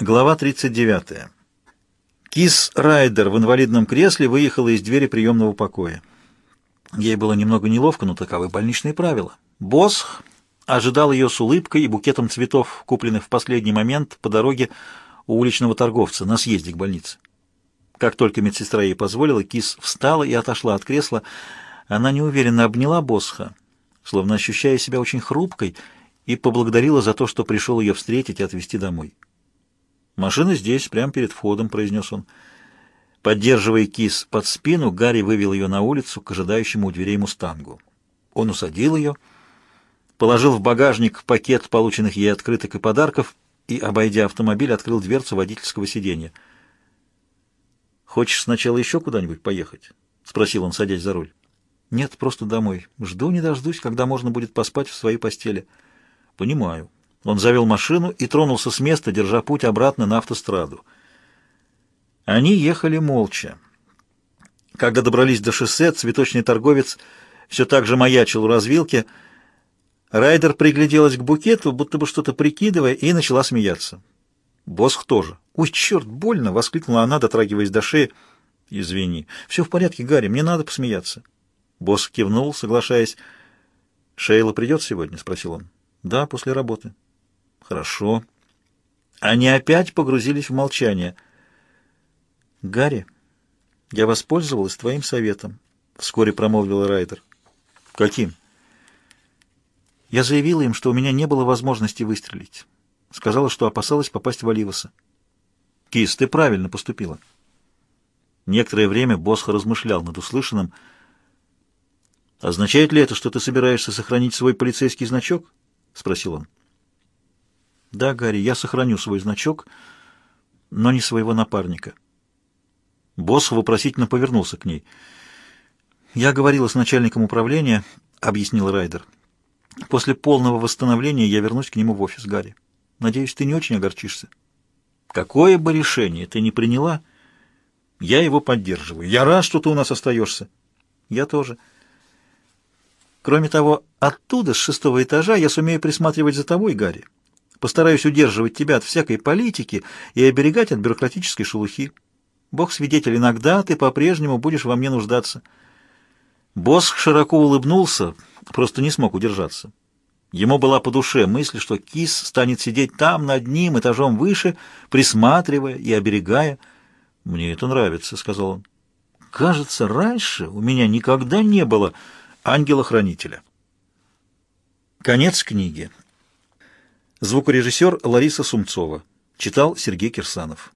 Глава 39. Кис Райдер в инвалидном кресле выехала из двери приемного покоя. Ей было немного неловко, но таковы больничные правила. Босх ожидал ее с улыбкой и букетом цветов, купленных в последний момент по дороге у уличного торговца на съезде к больнице. Как только медсестра ей позволила, Кис встала и отошла от кресла. Она неуверенно обняла Босха, словно ощущая себя очень хрупкой, и поблагодарила за то, что пришел ее встретить и отвезти домой. «Машина здесь, прямо перед входом», — произнес он. Поддерживая кис под спину, Гарри вывел ее на улицу к ожидающему у дверей «Мустангу». Он усадил ее, положил в багажник пакет полученных ей открыток и подарков и, обойдя автомобиль, открыл дверцу водительского сиденья. «Хочешь сначала еще куда-нибудь поехать?» — спросил он, садясь за руль. «Нет, просто домой. Жду не дождусь, когда можно будет поспать в своей постели». «Понимаю». Он завел машину и тронулся с места, держа путь обратно на автостраду. Они ехали молча. Когда добрались до шоссе, цветочный торговец все так же маячил у развилки. Райдер пригляделась к букету, будто бы что-то прикидывая, и начала смеяться. Босх тоже. «Ой, черт, больно!» — воскликнула она, дотрагиваясь до шеи. «Извини. Все в порядке, Гарри, мне надо посмеяться». Босх кивнул, соглашаясь. «Шейла придет сегодня?» — спросил он. «Да, после работы». Хорошо. Они опять погрузились в молчание. Гарри, я воспользовалась твоим советом, вскоре промолвила Райдер. Каким? Я заявила им, что у меня не было возможности выстрелить. Сказала, что опасалась попасть в Оливаса. Кис, ты правильно поступила. Некоторое время Босха размышлял над услышанным. «Означает ли это, что ты собираешься сохранить свой полицейский значок?» — спросил он. Да, Гарри, я сохраню свой значок, но не своего напарника. Босс вопросительно повернулся к ней. «Я говорила с начальником управления», — объяснил Райдер. «После полного восстановления я вернусь к нему в офис, Гарри. Надеюсь, ты не очень огорчишься». «Какое бы решение ты ни приняла, я его поддерживаю. Я рад, что ты у нас остаешься». «Я тоже». «Кроме того, оттуда, с шестого этажа, я сумею присматривать за тобой, Гарри. Постараюсь удерживать тебя от всякой политики и оберегать от бюрократической шелухи. Бог свидетель, иногда ты по-прежнему будешь во мне нуждаться». Босх широко улыбнулся, просто не смог удержаться. Ему была по душе мысль, что кис станет сидеть там, над ним, этажом выше, присматривая и оберегая. «Мне это нравится», — сказал он. «Кажется, раньше у меня никогда не было ангела-хранителя». Конец книги. Звукорежиссер Лариса Сумцова. Читал Сергей Кирсанов.